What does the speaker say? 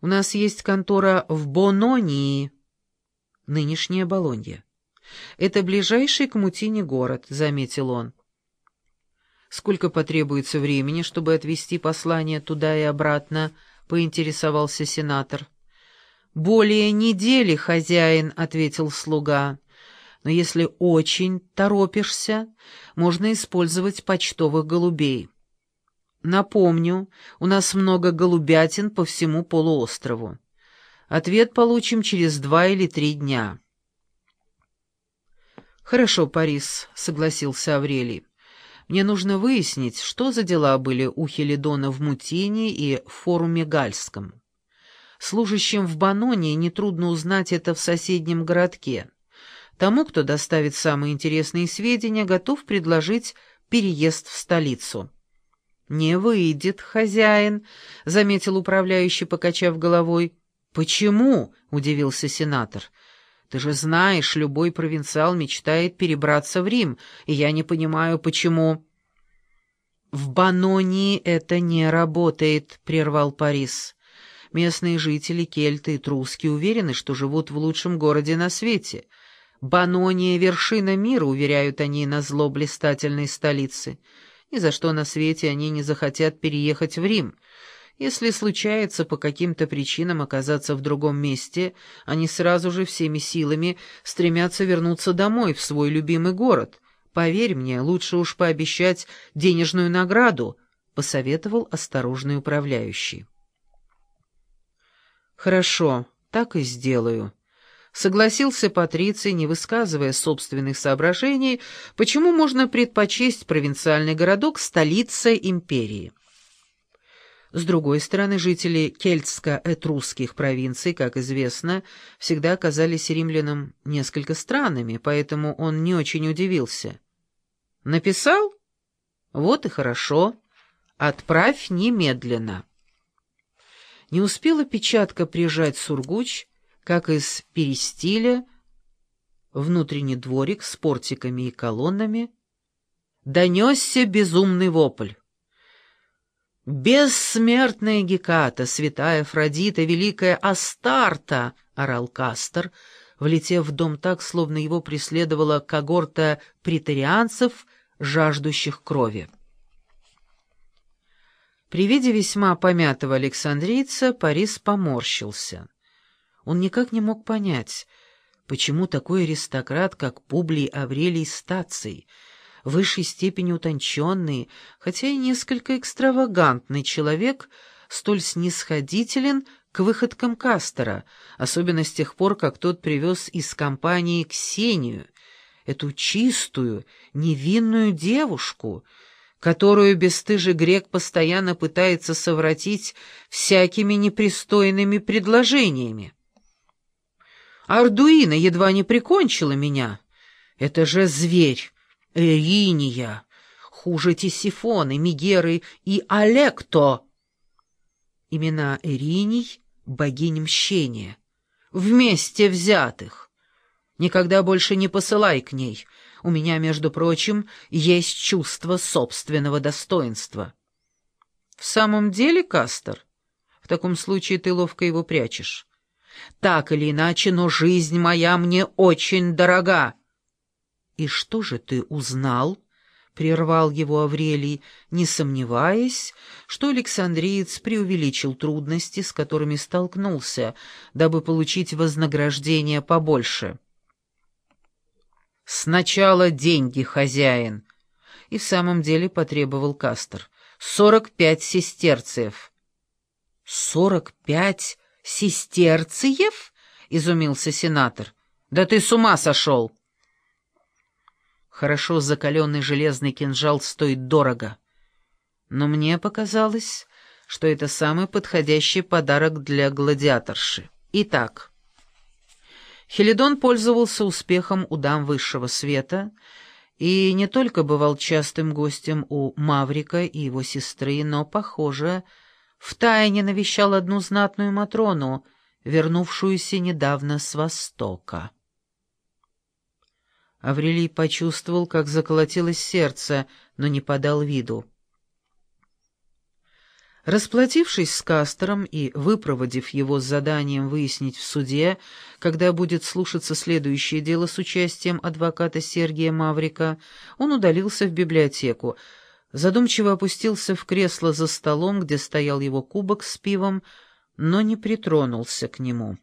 У нас есть контора в Бононии, нынешняя Болонья. Это ближайший к Мутине город, — заметил он. Сколько потребуется времени, чтобы отвезти послание туда и обратно, — поинтересовался сенатор. «Более недели, хозяин», — ответил слуга. «Но если очень торопишься, можно использовать почтовых голубей». Напомню, у нас много голубятин по всему полуострову. Ответ получим через два или три дня. «Хорошо, Парис», — согласился Аврелий. «Мне нужно выяснить, что за дела были у Хелидона в Мутине и в форуме Гальском. Служащим в Баноне нетрудно узнать это в соседнем городке. Тому, кто доставит самые интересные сведения, готов предложить переезд в столицу». «Не выйдет, хозяин», — заметил управляющий, покачав головой. «Почему?» — удивился сенатор. «Ты же знаешь, любой провинциал мечтает перебраться в Рим, и я не понимаю, почему...» «В Банонии это не работает», — прервал Парис. «Местные жители, кельты и труски уверены, что живут в лучшем городе на свете. Банония — вершина мира, уверяют они на зло блистательной столицы». Ни за что на свете они не захотят переехать в Рим. Если случается по каким-то причинам оказаться в другом месте, они сразу же всеми силами стремятся вернуться домой, в свой любимый город. Поверь мне, лучше уж пообещать денежную награду, — посоветовал осторожный управляющий. «Хорошо, так и сделаю», Согласился Патриций, не высказывая собственных соображений, почему можно предпочесть провинциальный городок столице империи. С другой стороны, жители кельтско-этрусских провинций, как известно, всегда оказались римлянам несколько странными, поэтому он не очень удивился. «Написал? Вот и хорошо. Отправь немедленно». Не успела печатка прижать Сургуч, как из перистиля, внутренний дворик с портиками и колоннами, донесся безумный вопль. «Бессмертная Геката, святая Афродита, великая Астарта!» — орал Кастер, влетев в дом так, словно его преследовала когорта претарианцев, жаждущих крови. При виде весьма помятого александрийца Парис поморщился. Он никак не мог понять, почему такой аристократ, как Публий Аврелий Стаций, в высшей степени утонченный, хотя и несколько экстравагантный человек, столь снисходителен к выходкам Кастера, особенно с тех пор, как тот привез из компании Ксению, эту чистую, невинную девушку, которую бесстыжий грек постоянно пытается совратить всякими непристойными предложениями. Ардуина едва не прикончила меня. Это же зверь, Эриния, хуже Тисифоны, Мигеры и Алекто. Имена Эриний — богинь мщения, вместе взятых. Никогда больше не посылай к ней. У меня, между прочим, есть чувство собственного достоинства. В самом деле, Кастер, в таком случае ты ловко его прячешь. Так или иначе, но жизнь моя мне очень дорога. — И что же ты узнал? — прервал его Аврелий, не сомневаясь, что Александриец преувеличил трудности, с которыми столкнулся, дабы получить вознаграждение побольше. — Сначала деньги, хозяин. И в самом деле потребовал Кастер. — Сорок пять сестерцев. — Сорок пять «Сестерциев?» — изумился сенатор. «Да ты с ума сошел!» Хорошо закаленный железный кинжал стоит дорого. Но мне показалось, что это самый подходящий подарок для гладиаторши. Итак, Хелидон пользовался успехом у дам высшего света и не только бывал частым гостем у Маврика и его сестры, но, похоже, втайне навещал одну знатную Матрону, вернувшуюся недавно с Востока. Аврелий почувствовал, как заколотилось сердце, но не подал виду. Расплатившись с Кастером и выпроводив его с заданием выяснить в суде, когда будет слушаться следующее дело с участием адвоката Сергия Маврика, он удалился в библиотеку, задумчиво опустился в кресло за столом, где стоял его кубок с пивом, но не притронулся к нему.